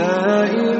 لا إله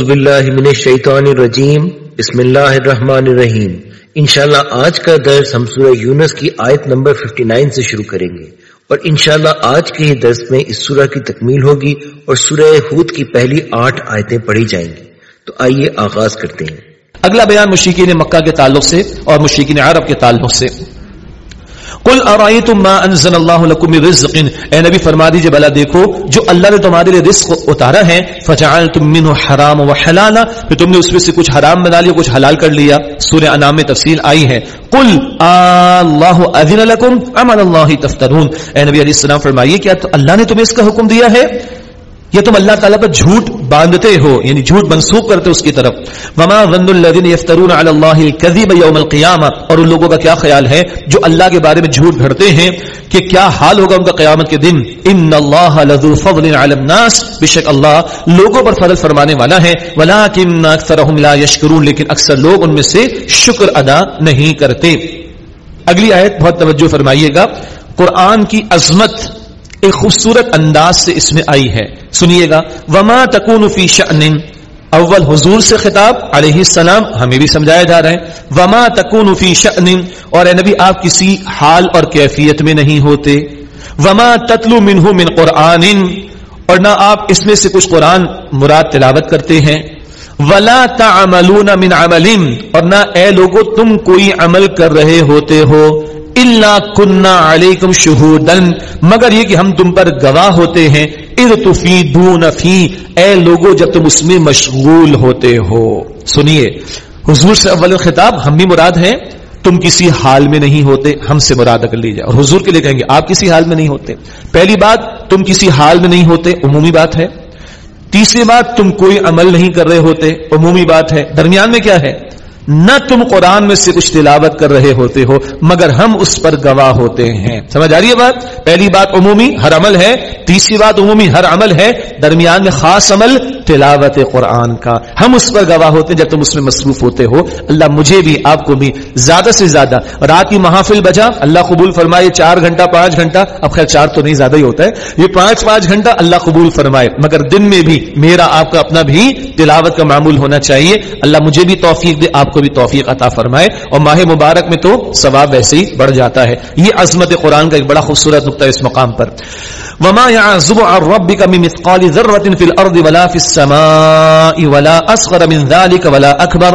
اعوذ باللہ من الشیطان الرجیم، بسم اللہ الرحمن الرحیم۔ انشاءاللہ آج کا درس ہم سورہ یونس کی آیت نمبر 59 سے شروع کریں گے۔ اور انشاءاللہ آج کے ہی درس میں اس سورہ کی تکمیل ہوگی اور سورہ ہود کی پہلی آٹھ آیتیں پڑھی جائیں گی۔ تو آئیے آغاز کرتے ہیں۔ اگلا بیان مشرقین مکہ کے تعلق سے اور مشرقین عرب کے تعلق سے۔ کل ارائیتم ما انزل اللہ لکم رزق. اے نبی فرما دیجیے بلا دیکھو، جو اللہ نے تمہارے لیے رزق اتارا ہے، فجعلتم منه حرام وحلالا پھر تم نے اس میں سے کچھ حرام بنا لیا، کچھ حلال کر لیا۔ سورہ انعام میں تفصیل آئی ہے۔ قل اللہ اذن لکم، عمل علی اللہ تفترون۔ اے نبی علیہ السلام، فرمائیے کیا اللہ نے تمہیں اس کا حکم دیا ہے؟ یا تم اللہ تعالیٰ پر جھوٹ باندھتے ہو یعنی جھوٹ منسوخ کرتے اس کی طرف۔ وما ظن الذين يفترون على الله الكذب يوم القيامه اور ان لوگوں کا کیا خیال ہے جو اللہ کے بارے میں جھوٹ گھڑتے ہیں کہ کیا حال ہوگا ان کا قیامت کے دن۔ ان اللہ لذو فضل على الناس۔ بشک اللہ لوگوں پر فضل فرمانے والا ہے۔ ولكن اکثرهم لا يشكرون۔ لیکن اکثر لوگ ان میں سے شکر ادا نہیں کرتے۔ اگلی آیت بہت توجہ فرمائیے گا۔ قرآن کی عظمت ایک خوبصورت انداز سے اس میں آئی ہے۔ سنیے گا، وما تکون فی شأن۔ اول حضور سے خطاب، علیہ السلام ہمیں بھی سمجھایا جا رہا ہے وما تکون فی شأن۔ اور اے نبی، آپ کسی حال اور کیفیت میں نہیں ہوتے۔ وما تتلو منہ من قرآن۔ اور نہ آپ اس میں سے کچھ قرآن مراد تلاوت کرتے ہیں۔ ولا تعملون من عمل۔ اور نہ اے لوگو، تم کوئی عمل کر رہے ہوتے ہو۔ اللہ کنہ علیکم شہودن مگر یہ کہ ہم تم پر گواہ ہوتے ہیں۔ اذ تفیدون فی اے لوگو، جب تم اس میں مشغول ہوتے ہو۔ سنیے، حضور سے اول خطاب ہم بھی مراد ہیں۔ تم کسی حال میں نہیں ہوتے، ہم سے مراد اگر لی جائے اور حضور کے لیے کہیں گے، آپ کسی حال میں نہیں ہوتے۔ پہلی بات، تم کسی حال میں نہیں ہوتے، عمومی بات ہے۔ تیسری بات، تم کوئی عمل نہیں کر رہے ہوتے، عمومی بات ہے۔ درمیان میں کیا ہے؟ نہ تم قرآن میں سے کچھ تلاوت کر رہے ہوتے ہو، مگر ہم اس پر گواہ ہوتے ہیں۔ سمجھ آ رہی ہے بات؟ پہلی بات عمومی ہر عمل ہے، تیسری بات عمومی ہر عمل ہے، درمیان میں خاص عمل تلاوت قرآن کا۔ ہم اس پر گواہ ہوتے ہیں جب تم اس میں مصروف ہوتے ہو۔ اللہ مجھے بھی، آپ کو بھی، زیادہ سے زیادہ۔ رات کی محافل بجا، اللہ قبول فرمائے، چار گھنٹہ، پانچ گھنٹہ۔ اب خیر چار تو نہیں، زیادہ ہی ہوتا ہے۔ یہ پانچ پانچ گھنٹہ اللہ قبول فرمائے۔ مگر دن میں بھی میرا، آپ کا اپنا بھی تلاوت کا معمول ہونا چاہیے۔ اللہ مجھے بھی توفیق دے، آپ کو کو بھی توفیق عطا فرمائے اور ماہ مبارک میں تو ثواب ویسے ہی بڑھ جاتا ہے۔ یہ عظمت قرآن کا ایک بڑا خوبصورت نقطہ ہے اس مقام پر۔ وما يعزب عن ربك من مثقال ذرة في الأرض ولا في السماء ولا أصغر من ذلك ولا أكبر۔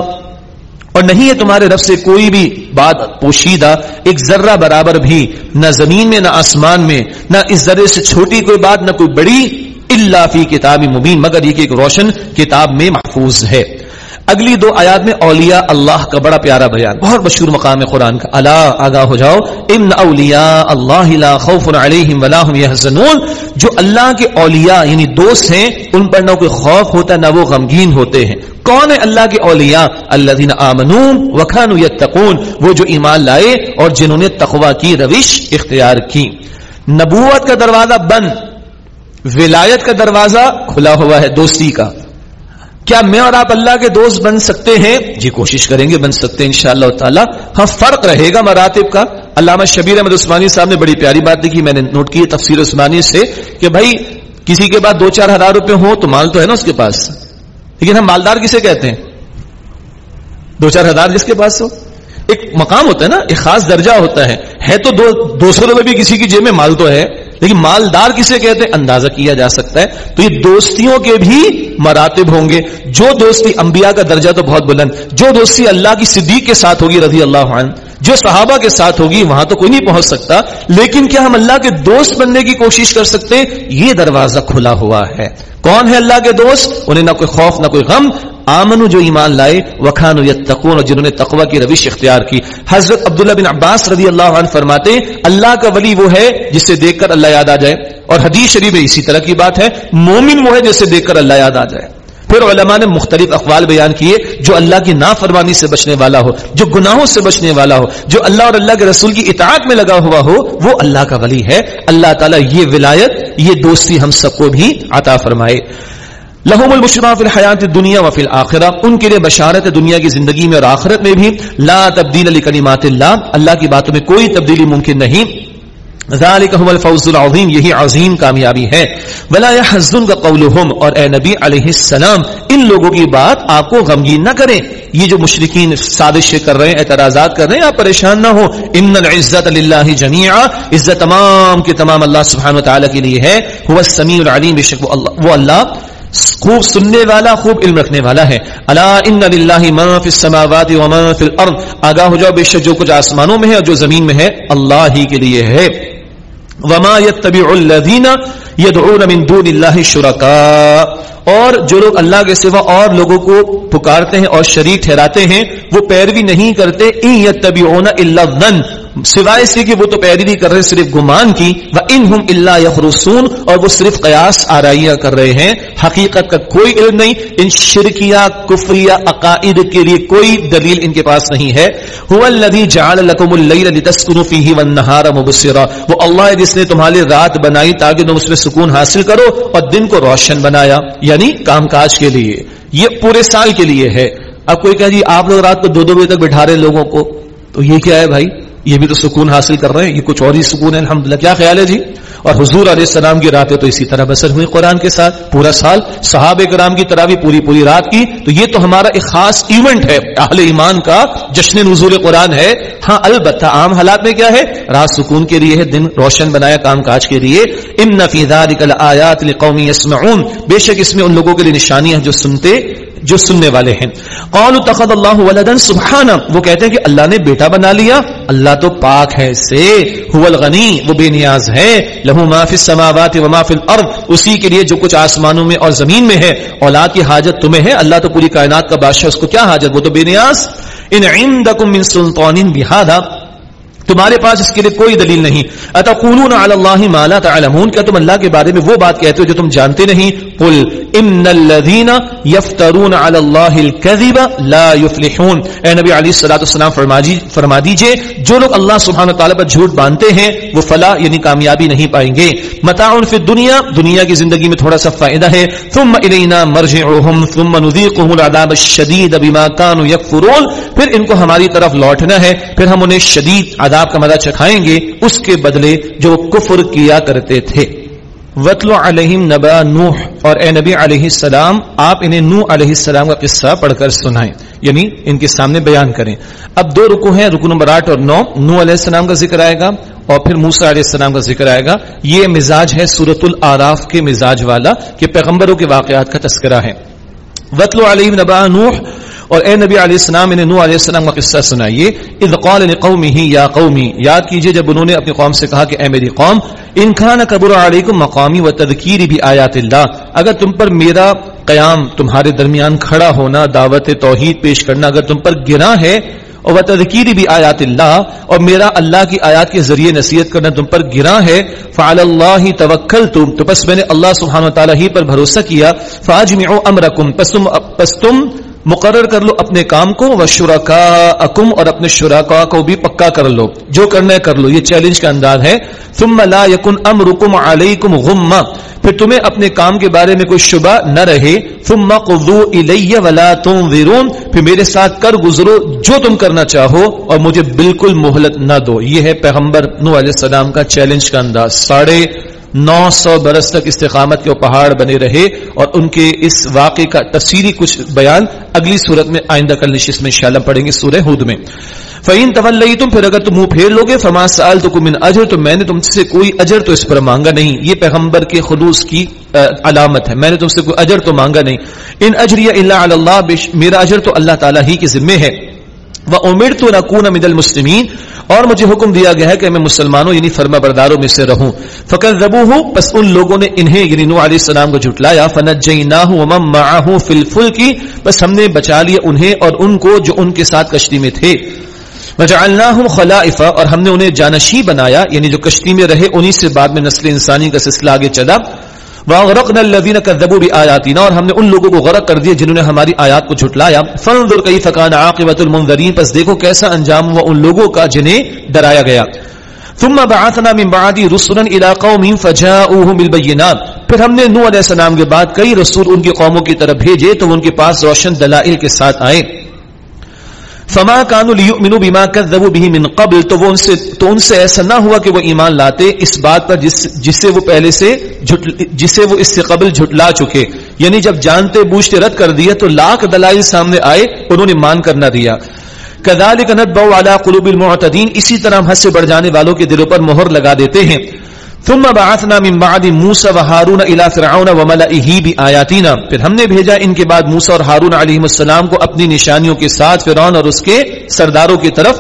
اور نہیں ہے تمہارے رب سے کوئی بھی بات پوشیدہ، ایک ذرہ برابر بھی، نہ زمین میں، نہ آسمان میں، نہ اس ذرے سے چھوٹی کوئی بات، نہ کوئی بڑی اللہ فی کتاب مبین۔ مگر یہ کہ ایک روشن کتاب میں محفوظ ہے۔ اگلی دو آیات میں اولیاء اللہ کا بڑا پیارا بیان، بہت مشہور مقام ہے قرآن کا۔ اللہ آگاہ ہو جاؤ، ان اولیاء اللہ لا خوف علیہم ولا هم يحزنون جو اللہ کے اولیاء یعنی دوست ہیں، ان پر نہ کوئی خوف ہوتا، نہ وہ غمگین ہوتے ہیں۔ کون ہے اللہ کے اولیاء؟ الذين امنوا وكانوا يتقون وہ جو ایمان لائے اور جنہوں نے تقوی کی روش اختیار کی۔ نبوت کا دروازہ بند، ولایت کا دروازہ کھلا ہوا ہے دوستی کا۔ کیا میں اور آپ اللہ کے دوست بن سکتے ہیں؟ جی کوشش کریں گے، بن سکتے ہیں انشاءاللہ تعالی۔ ہاں فرق رہے گا مراتب کا۔ علامہ شبیر احمد عثمانی صاحب نے بڑی پیاری بات دیکھی میں نے نوٹ کی تفسیر عثمانی سے کہ بھائی، کسی کے پاس دو چار ہزار روپے ہو تو مال تو ہے نا اس کے پاس۔ لیکن ہم مالدار کسے کہتے ہیں؟ دو چار ہزار جس کے پاس ہو۔ ایک مقام ہوتا ہے نا، ایک خاص درجہ ہوتا ہے۔ ہے تو دو دو سو روپے بھی کسی کی جیب میں، مال تو ہے۔ لیکن مالدار کسے کہتے ہیں؟ اندازہ کیا جا سکتا ہے۔ تو یہ دوستیوں کے بھی مراتب ہوں گے۔ جو دوستی انبیاء کا درجہ تو بہت بلند۔ جو دوستی اللہ کی صدیق کے ساتھ ہوگی رضی اللہ عنہ، جو صحابہ کے ساتھ ہوگی، وہاں تو کوئی نہیں پہنچ سکتا۔ لیکن کیا ہم اللہ کے دوست بننے کی کوشش کر سکتے؟ یہ دروازہ کھلا ہوا ہے۔ کون ہے اللہ کے دوست؟ انہیں نہ کوئی خوف، نہ کوئی غم۔ آمن جو ایمان لائے وخان اور جنہوں نے تقوی کی روش اختیار کی۔ حضرت عبداللہ بن عباس رضی اللہ عنہ فرماتے اللہ کا ولی وہ ہے جسے دیکھ کر اللہ یاد آ جائے۔ اور حدیث شریف میں اسی طرح کی بات ہے، مومن وہ ہے جسے دیکھ کر اللہ یاد آ جائے۔ پھر علماء نے مختلف اقوال بیان کیے، جو اللہ کی نافرمانی سے بچنے والا ہو، جو گناہوں سے بچنے والا ہو، جو اللہ اور اللہ کے رسول کی اطاعت میں لگا ہوا ہو، وہ اللہ کا ولی ہے۔ اللہ تعالیٰ یہ ولایت، یہ دوستی ہم سب کو بھی عطا فرمائے۔ لہم البشرا فی الحیات دنیا و فی الآخرہ ان کے لیے بشارت دنیا کی زندگی میں اور آخرت میں بھی۔ لا تبدیل لکلمات اللہ اللہ کی باتوں میں کوئی تبدیلی ممکن نہیں۔ ذالک هو الفوز العظیم، یہی عظیم کامیابی ہے۔ ولا يحزنك قولهم، اور اے نبی علیہ السلام، ان لوگوں کی بات آپ کو غمگین نہ کریں۔ یہ جو مشرکین سازشیں کر رہے ہیں، اعتراضات کر رہے ہیں، آپ پریشان نہ ہو ان العزت للہ جميعا، عزت تمام کے تمام اللہ سبحانہ وتعالی کے لیے ہے۔ هو السمیع العلیم بے شک وہ اللہ خوب سننے والا، خوب علم رکھنے والا ہے۔ اللہ ان للہ ما فی السماوات و ما فی الارض آگاہ ہو جاؤ، بے شک جو کچھ آسمانوں میں ہے اور جو زمین میں ہے، اللہ ہی کے لیے ہے۔ وما يتبع الذين يدعون من دون الله شركاء اور جو لوگ اللہ کے سوا اور لوگوں کو پکارتے ہیں اور شریک ٹھہراتے ہیں وہ پیروی نہیں کرتے ان يتبعون الا الظن سوائے اس کہ وہ تو پیروی کر رہے، صرف گمان کی وہ ان ہم اللہ یخرسون اور وہ صرف قیاس، آرائیاں کر رہے ہیں۔ حقیقت کا کوئی علم نہیں۔ ان شرکیا کفریہ، عقائد کے لیے کوئی دلیل ان کے پاس نہیں ہے۔ وہ اللہ جس نے تمہاری رات بنائی تاکہ تم اس میں سکون حاصل کرو اور دن کو روشن بنایا یعنی کام کاج کے لیے۔ یہ پورے سال کے لیے ہے۔ اب کوئی کہ جی آپ لوگ رات کو دو دو بجے تک بٹھا رہے لوگوں کو، تو یہ کیا ہے بھائی؟ یہ بھی تو سکون حاصل کر رہے ہیں، یہ کچھ اور ہی سکون ہے، الحمدللہ، کیا خیال ہے جی؟ اور حضور علیہ السلام کی راتیں تو اسی طرح بسر ہوئی قرآن کے ساتھ، پورا سال صحاب کرام کی طرح بھی پوری پوری رات کی، تو یہ تو ہمارا ایک خاص ایونٹ ہے، اہل ایمان کا جشن نزول قرآن ہے۔ ہاں البتہ عام حالات میں کیا ہے؟ رات سکون کے لیے ہے، دن روشن بنایا کام کاج کے لیے۔ ام نفیدہ آیات قومی بے شک اس میں ان لوگوں کے لیے نشانیاں جو سنتے جو سننے والے ہیں۔ قول تخد اللہ ولدن سبحانہ وہ کہتے ہیں کہ اللہ نے بیٹا بنا لیا۔ اللہ تو پاک ہے، سے هو الغنی، وہ بے نیاز ہے۔ لہو ما فی السماوات و ما فی الارض، اسی کے لیے جو کچھ آسمانوں میں اور زمین میں ہے۔ اولاد کی حاجت تمہیں ہے، اللہ تو پوری کائنات کا بادشاہ، اس کو کیا حاجت؟ وہ تو بے نیاز۔ ان عندکم من سلطان بهذا تمہارے پاس اس کے لیے کوئی دلیل نہیں۔ اتقولون علی اللہ ما لا تعلمون؟ کیا تم اللہ کے بارے میں وہ بات کہتے ہو جو تم جانتے نہیں؟ قل ان الذين يفترون على الله الكذب لا يفلحون۔ اے نبی علیہ الصلوۃ والسلام، فرما جی، دیجیے، جو لوگ اللہ سبحانہ و پر جھوٹ باندھتے ہیں، وہ فلاح یعنی کامیابی نہیں پائیں گے۔ متاع فی الدنیا، دنیا کی زندگی میں تھوڑا سا فائدہ ہے۔ ثم الینا مرجعهم، ثم نذيقهم العذاب الشديد بما كانوا يكفرون۔ پھر ان کو ہماری طرف لوٹنا ہے، پھر ہم انہیں شدید عذاب عذاب کا مزہ چکھائیں گے، اس کے بدلے جو کفر کیا کرتے تھے۔ وطل علیہم نبا نوح۔ اور اے نبی علیہ السلام، آپ انہیں نو علیہ السلام کا قصہ پڑھ کر سنائیں۔ یعنی ان کے سامنے بیان کریں۔ اب دو رکو ہیں رکو نمبر آٹھ اور نو۔ نو علیہ السلام کا ذکر آئے گا اور پھر موسا علیہ السلام کا ذکر آئے گا۔ یہ مزاج ہے سورت العراف کے مزاج والا کہ پیغمبروں کے واقعات کا تذکرہ ہے۔ وطل علیہم نبا نوح۔ اور اے نبی علیہ السلام نے نو علیہ السلام کا قصہ سنائیے۔ اذ قال لقومه، یا قومی، یاد کیجیے جب انہوں نے اپنی قوم سے کہا کہ اے میری قوم، ان کان علیکم مقامی و تذکیری بھی آیات اللہ۔ اگر تم پر میرا قیام تمہارے درمیان کھڑا ہونا، دعوت توحید پیش کرنا اگر تم پر گنا ہے، اور تذکیری بھی آیات اللہ، اور میرا اللہ کی آیات کے ذریعے نصیحت کرنا تم پر گرا ہے فعل اللہ توکل تم تو بس میں نے اللہ سبحانہ و تعالیٰ ہی پر بھروسہ کیا فاج میں امرکم، پس تم پس تم مقرر کر لو اپنے کام کو، و شرکا اکم اور اپنے شراکا کو بھی پکا کر لو۔ جو کرنا ہے کر لو، یہ چیلنج کا انداز ہے۔ ثم لا یکن امرکم علیکم غمہ پھر تمہیں اپنے کام کے بارے میں کوئی شبہ نہ رہے۔ ثم قضو الی ولا تنظرون۔ پھر میرے ساتھ کر گزرو جو تم کرنا چاہو، اور مجھے بالکل مہلت نہ دو۔ یہ ہے پیغمبر نو علیہ السلام کا چیلنج کا انداز۔ ساڑھے نو سو برس تک استقامت کے پہاڑ بنے رہے اور ان کے اس واقعے کا تفصیلی کچھ بیان اگلی صورت میں آئندہ کل نشست میں انشاءاللہ پڑھیں گے سورہ ہود میں۔ فعین طول تم پھر اگر تم منہ پھیر لو گے فما سال تو من اجر تو میں نے تم سے کوئی اجر تو اس پر مانگا نہیں۔ یہ پیغمبر کے خلوص کی علامت ہے۔ میں نے تم سے کوئی اجر تو مانگا نہیں۔ ان اجری اللہ اللہ میرا اجر تو اللہ تعالیٰ ہی کے ذمے ہے۔ وہ امیر تو نقون مد المسلمین اور مجھے حکم دیا گیا ہے کہ میں مسلمانوں یعنی فرما برداروں میں سے رہوں۔ فقر ربو ہوں بس ان لوگوں نے انہیں یعنی نو علیہ السلام کو جھٹلایا۔ فنت جئی نہ ہوں فل فل کی بس ہم نے بچا لیا انہیں اور ان کو جو ان کے ساتھ کشتی میں تھے۔ وجعلناهم خلائفا اور ہم نے انہیں جانشی بنایا یعنی جو کشتی میں رہے، انہی سے بعد میں نسل انسانی کا سلسلہ آگے چلا۔ واغرقنا الذين كذبوا بآياتنا، اور ہم نے ان لوگوں کو غرق کر دیا جنہوں نے ہماری آیات کو جھٹلایا۔ فانظر كيف كان عاقبه المنذرين، پس دیکھو کیسا انجام ہوا ان لوگوں کا جنہیں ڈرایا گیا۔ ثم بعثنا من بعد رسلا الى قوم فجاءوهم بالبينات۔ پھر ہم نے نوح علیہ السلام کے بعد کئی رسول ان کی قوموں کی طرف بھیجے، تو ان کے پاس روشن دلائل کے ساتھ آئے۔ فما کانو لیؤمنو بما کذبو به من قبل، تو وہ ان سے تو ان سے ایسا نہ ہوا کہ وہ ایمان لاتے اس بات پر جس جسے وہ پہلے سے جسے وہ اس سے قبل جھٹلا چکے۔ یعنی جب جانتے بوجھتے رد کر دیا تو لاکھ دلائل سامنے آئے، انہوں نے مان کر نہ دیا۔ کذالک نتبع علی قلوب المعتدین اسی طرح ہم حد سے بڑھ جانے والوں کے دلوں پر مہر لگا دیتے ہیں۔ ثم بعثنا من بعد موسى وهارون الى فرعون وملئه بآياتنا. پھر ہم نے بھیجا ان کے بعد موسی اور ہارون علیہ السلام کو اپنی نشانیوں کے ساتھ فرعون اور اس کے سرداروں کی طرف.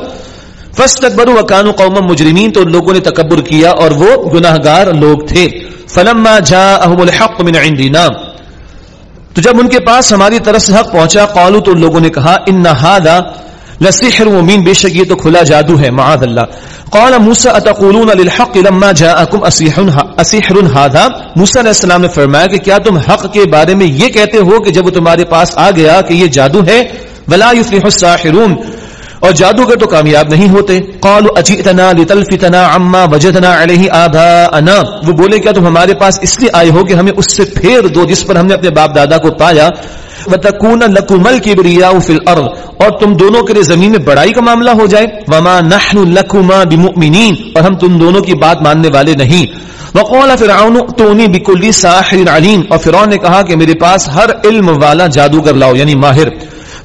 فاستكبروا وكانوا قوما مجرمين تو لوگوں نے تکبر کیا اور وہ گناہگار لوگ تھے. فلما جاءهم الحق من عندنا. تو جب ان کے پاس ہماری طرف سے حق پہنچا، قالوا تو لوگوں نے کہا، ان هذا لسحر مبین، بے شک یہ تو کھلا جادو ہے، معاذ اللہ۔ قال موسى اتقولون للحق لما جاءكم اسحر هذا موسی علیہ السلام نے فرمایا کہ کیا تم حق کے بارے میں یہ کہتے ہو کہ جب وہ تمہارے پاس آ گیا کہ یہ جادو ہے؟ ولا يفلح الساحرون۔ اور جادوگر تو کامیاب نہیں ہوتے۔ قالوا، اجئتنا لتلفتنا عما وجدنا عليه اباءنا وہ بولے، کیا تم ہمارے پاس اس لیے آئے ہو کہ ہمیں اس سے پھیر دو جس پر ہم نے اپنے باپ دادا کو پایا؟ وتكون لكم الكبرياء في الارض اور تم دونوں کے لیے زمین میں بڑائی کا معاملہ ہو جائے۔ وما نحن لكما بمؤمنين اور ہم تم دونوں کی بات ماننے والے نہیں۔ وقال فرعون اتوني بكل ساحر عليم اور فرعون نے کہا کہ میرے پاس ہر علم والا جادوگر لاؤ یعنی ماہر۔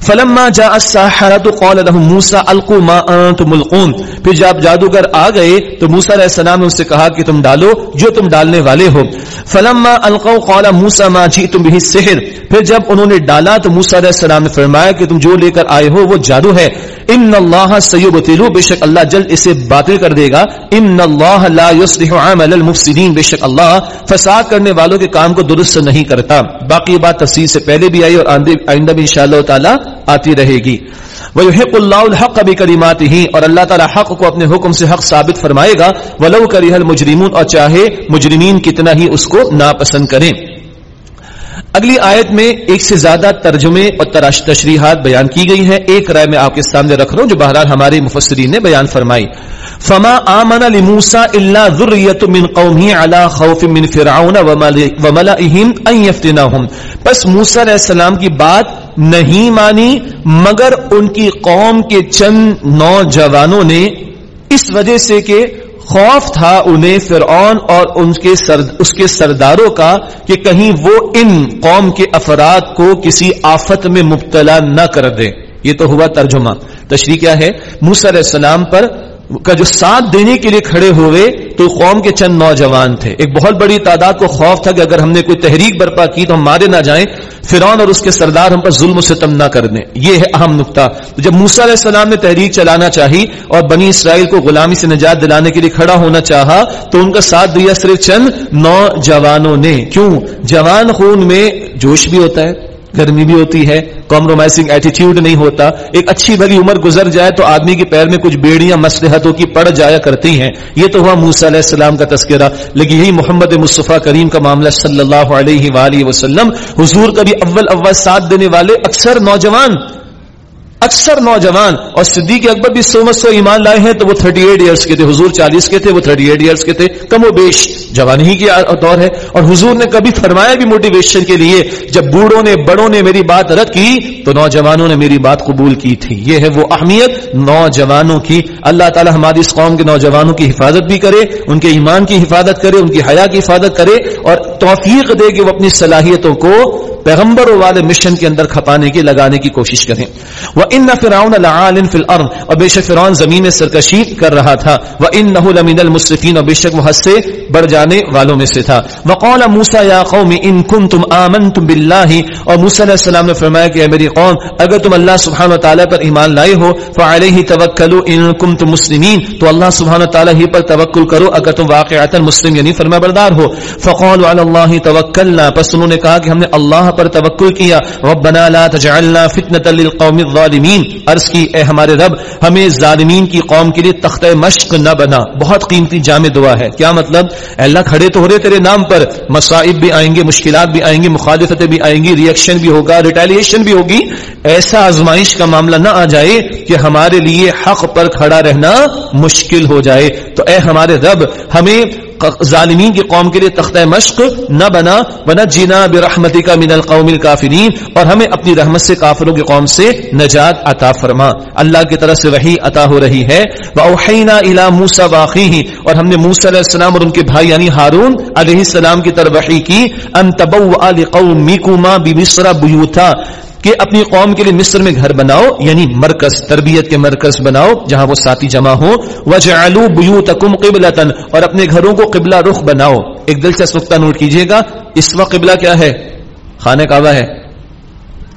فلما جاء الساحرة قال لهم موسى القوا ما انتم ملقون. پھر جب جادوگر آ گئے، تو موسی علیہ السلام نے ان سے کہا کہ تم ڈالو جو تم ڈالنے والے ہو۔ فلما القوا قال موسى ما جئتم به السحر۔ پھر جب انہوں نے ڈالا، تو موسی علیہ السلام نے فرمایا کہ تم جو لے کر آئے ہو، وہ جادو ہے۔ ان اللہ سیبتلو بے شک اللہ جلد اسے باطل کر دے گا۔ ان اللہ لا يصلح عمل المفسدين بے شک اللہ فساد کرنے والوں کے کام کو درست نہیں کرتا۔ باقی بات تفصیل سے پہلے بھی آئی اور آئندہ بھی انشاءاللہ تعالی آتی رہے گی۔ وَيُحِقُ اللَّهُ الْحَقَّ بِكَلِمَاتِهِ۔ اور اللہ تعالی حق کو اپنے حکم سے حق ثابت فرمائے گا۔ وَلَوْ كَرِهَ الْمُجْرِمُونَ اور چاہے مجرمین کتنا ہی اس کو ناپسند کریں۔ اگلی آیت میں ایک سے زیادہ ترجمے اور تراش تشریحات بیان کی گئی ہے ایک رائے میں آپ کے سامنے رکھ رہا ہوں جو بہرحال ہمارے مفسرین نے بیان فرمائی۔ فما آمن لموسى الا ذريه من قومه على خوف من فرعون وملئهم ان يفتنهم۔ پس موسی علیہ السلام کی بات نہیں مانی، مگر ان کی قوم کے چند نوجوانوں نے اس وجہ سے کہ خوف تھا انہیں فرعون اور ان کے سرد اس کے سرداروں کا کہ کہیں وہ ان قوم کے افراد کو کسی آفت میں مبتلا نہ کر دے یہ تو ہوا ترجمہ۔ تشریح کیا ہے؟ موسیٰ علیہ السلام پر کا جو ساتھ دینے کے لیے کھڑے ہوئے تو قوم کے چند نوجوان تھے۔ ایک بہت بڑی تعداد کو خوف تھا کہ اگر ہم نے کوئی تحریک برپا کی تو ہم مارے نہ جائیں۔ فرعون اور اس کے سردار ہم پر ظلم و ستم نہ کر دیں۔ یہ ہے اہم نقطہ۔ جب موسا علیہ السلام نے تحریک چلانا چاہی اور بنی اسرائیل کو غلامی سے نجات دلانے کے لیے کھڑا ہونا چاہا تو ان کا ساتھ دیا صرف چند نوجوانوں نے۔ کیوں؟ جوان خون میں جوش بھی ہوتا ہے۔ گرمی بھی ہوتی ہے کمپرومائزنگ ایٹیچیوڈ نہیں ہوتا۔ ایک اچھی بھلی عمر گزر جائے تو آدمی کے پیر میں کچھ بیڑیاں مسلحتوں کی پڑ جایا کرتی ہیں۔ یہ تو ہوا موسیٰ علیہ السلام کا تذکرہ۔ لیکن یہی محمد مصطفیٰ کریم کا معاملہ صلی اللہ علیہ وآلہ وسلم۔ حضور کا بھی اول اول ساتھ دینے والے اکثر نوجوان اکثر نوجوان اور صدیق اکبر بھی سو مت سو ایمان لائے ہیں تو وہ 38 ایٹ ایئرس کے تھے، حضور چالیس کے تھے، وہ 38 ایٹ ایئرس کے تھے۔ کم و بیش جوان ہی کی دور ہے۔ اور حضور نے کبھی فرمایا بھی موٹیویشن کے لیے، جب بوڑھوں نے، بڑوں نے میری بات رد کی، تو نوجوانوں نے میری بات قبول کی تھی۔ یہ ہے وہ اہمیت نوجوانوں کی۔ اللہ تعالی ہماری اس قوم کے نوجوانوں کی حفاظت بھی کرے، ان کے ایمان کی حفاظت کرے، ان کی حیا کی حفاظت کرے اور توفیق دے کہ وہ اپنی صلاحیتوں کو پیغمبروں والے مشن کے اندر کھپانے کی، لگانے کی کوشش کریں۔ وہ ان فرعون لعال فی الارض اور بے شک فرعون زمین میں سرکشی کر رہا تھا۔ وہ ان لمن المصرفین اور بے شک وہ حد سے بڑھ جانے والوں میں سے تھا۔ وقال موسی یا قوم ان کنتم آمنتم بالله۔ اور موسی علیہ السلام نے فرمایا کہ اے میری قوم، اگر تم اللہ سبحانہ وتعالی پر ایمان لائے ہو فعلیہ توکلوا ان کنتم مسلمین تو اللہ سبحانہ وتعالی ہی پر توکل کرو اگر تم واقعتا مسلم یعنی فرما بردار ہو۔ فقالوا علی اللہ توکلنا۔ پس انہوں نے کہا کہ ہم نے اللہ اللہ پر توکل کیا۔ ربنا لا تجعلنا فتنة للقوم الظالمین۔ عرض کی، اے ہمارے رب، ہمیں ظالمین کی قوم کے لیے تختہ مشق نہ بنا۔ بہت قیمتی جامع دعا ہے۔ کیا مطلب؟ اے اللہ، کھڑے تو ہو رہے تیرے نام پر۔ مصائب بھی آئیں گے، مشکلات بھی آئیں گی مخالفتیں بھی آئیں گی ریئیکشن بھی ہوگا ریٹیلیشن بھی ہوگی۔ ایسا آزمائش کا معاملہ نہ آ جائے کہ ہمارے لیے حق پر کھڑا رہنا مشکل ہو جائے۔ تو اے ہمارے رب، ہمیں ظالمین کی قوم کے لیے تختہ مشق نہ بنا بنا جینا برحمتی کا من القوم الکافرین، اور ہمیں اپنی رحمت سے کافروں کی قوم سے نجات عطا فرما۔ اللہ کی طرف سے وہی عطا ہو رہی ہے۔ وَأَوْحَيْنَا إِلَى مُوسَى وَأَخِيهِ اور ہم نے موسیٰ علیہ السلام اور ان کے بھائی یعنی ہارون علیہ السلام کی طرف وحی کی۔ ان تبوء لقومکما بمصر بیوتا کہ اپنی قوم کے لیے مصر میں گھر بناؤ یعنی مرکز، تربیت کے مرکز بناؤ، جہاں وہ ساتھی جمع ہو وجعلوا بيوتكم قبلة، اور اپنے گھروں کو قبلہ رخ بناؤ۔ ایک دلچسپ نقطہ نوٹ کیجیے گا۔ اس وقت قبلہ کیا ہے؟ خانہ کعبہ ہے۔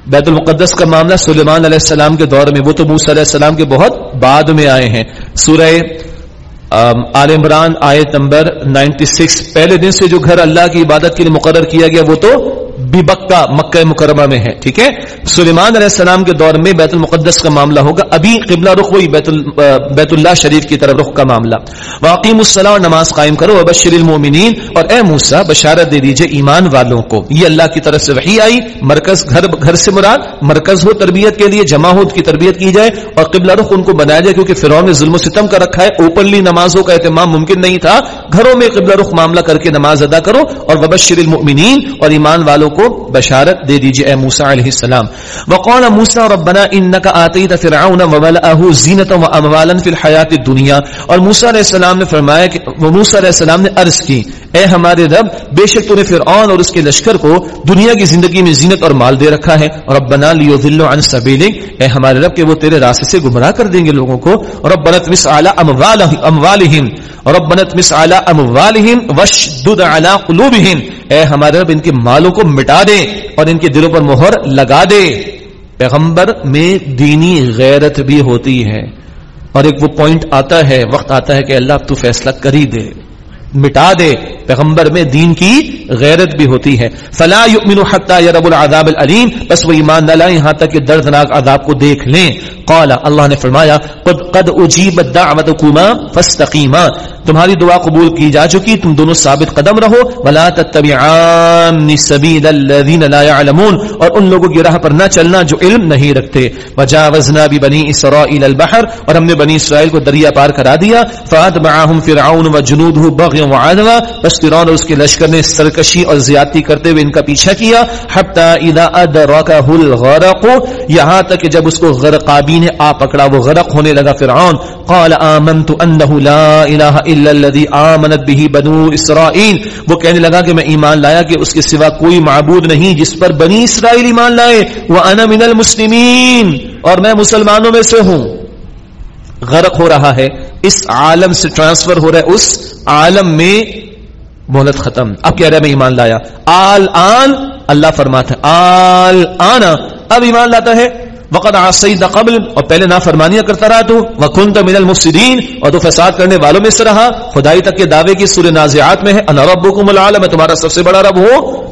بیت المقدس کا معاملہ سلیمان علیہ السلام کے دور میں، وہ تو موسیٰ علیہ السلام کے بہت بعد میں آئے ہیں۔ سورہ آل عمران، آیت نمبر 96 پہلے دن سے جو گھر اللہ کی عبادت کے لیے مقرر کیا گیا، وہ تو بکا مکہ مکرمہ میں ہے ٹھیک ہے؟ سلیمان علیہ السلام کے دور میں بیت المقدس کا معاملہ ہوگا ابھی قبلہ رخ وہی بیت, بیت اللہ شریف کی طرف رخ کا معاملہ۔ واقیم الصلاح اور نماز قائم کرو وبشر المومنین اور اے موسا بشارت دے دیجیے ایمان والوں کو۔ یہ اللہ کی طرف سے وحی آئی مرکز گھر گھر سے مراد مرکز ہو تربیت کے لیے جمع ہو کی تربیت کی جائے۔ اور قبلہ رخ ان کو بنایا جائے کیونکہ فرعون نے ظلم و ستم کا رکھا ہے۔ اوپنلی نمازوں کا اہتمام ممکن نہیں تھا۔ گھروں میں قبلہ رخ معاملہ کر کے نماز ادا کرو۔ اور وبشر المؤمنین اور ایمان والوں والوں کو بشارت دے دیجیے اے موسیٰ علیہ السلام۔ وقال موسیٰ، ربنا انکا آتیت فرعون وملأه زینتا و اموالا فی الحیات الدنیا۔ اور موسیٰ علیہ السلام نے فرمایا کہ موسیٰ علیہ السلام نے عرض کی، اے ہمارے رب، بے شک تو نے فرعون اور اس کے لشکر کو دنیا کی زندگی میں زینت اور مال دے رکھا ہے۔ ربنا لیضلوا عن سبیلک۔ اے ہمارے رب، کہ وہ تیرے راستے سے گمراہ کر دیں گے لوگوں کو۔ ربنا تمس علی اموالہم۔ ربنا تمس علی اموالہم وشدد علی قلوبہم۔ اے ہمارے رب، ان کے مالوں کو مٹا دے اور ان کے دلوں پر مہر لگا دے پیغمبر میں دینی غیرت بھی ہوتی ہے اور ایک وہ پوائنٹ آتا ہے، وقت آتا ہے کہ اللہ اب تو فیصلہ کر ہی دے۔ مٹا دے پیغمبر میں دین کی غیرت بھی ہوتی ہے۔ فلا یؤمن حتى يرب العذاب العلیم بس وہ ایمان نہ لائیں یہاں تک کہ دردناک عذاب کو دیکھ لیں۔ قال، اللہ نے فرمایا، قد قد اجیبت دعوتکما فاستقیما۔ تمہاری دعا قبول کی جا چکی، تم دونوں ثابت قدم رہو۔ ولا تتبعان سبیل الذین لا يعلمون اور ان لوگوں کی راہ پر نہ چلنا جو علم نہیں رکھتے۔ وجاوزنا ببنی اسرائیل البحر، اور ہم نے بنی اسرائیل کو دریا پار کرا دیا۔ فاتبعهم فرعون وجنوده بغيا وعدوا بس فرعون اور اس کے لشکر نے سرکشی اور زیادتی کرتے ہوئے ان کا پیچھا کیا، حتی اذا ادرکه الغرق، یہاں تک کہ جب اس کو غرقابی نے آ پکڑا، وہ غرق ہونے لگا فرعون۔ قال آمنت انه لا الہ الا الذي آمنت به بنو اسرائیل۔ وہ کہنے لگا کہ میں ایمان لایا کہ اس کے سوا کوئی معبود نہیں جس پر بنی اسرائیل ایمان لائے۔ وانا من المسلمین اور میں مسلمانوں میں سے ہوں۔ غرق ہو رہا ہے، اس عالم سے ٹرانسفر ہو رہا ہے، اس عالم میں مہلت ختم۔ اب کہہ رہا ہے میں ایمان لایا؟ آل آن اللہ فرماتا ہے آل آنا اب ایمان لاتا ہے وقت عصید قبل، اور پہلے نافرمانیاں کرتا رہا تو، وکنت من المفسدین، اور تو فساد کرنے والوں میں سے رہا۔ خدائی تک کے دعوے کی سورہ نازعات میں ہے، انا ربکم العالم، میں تمہارا سب سے بڑا رب ہوں۔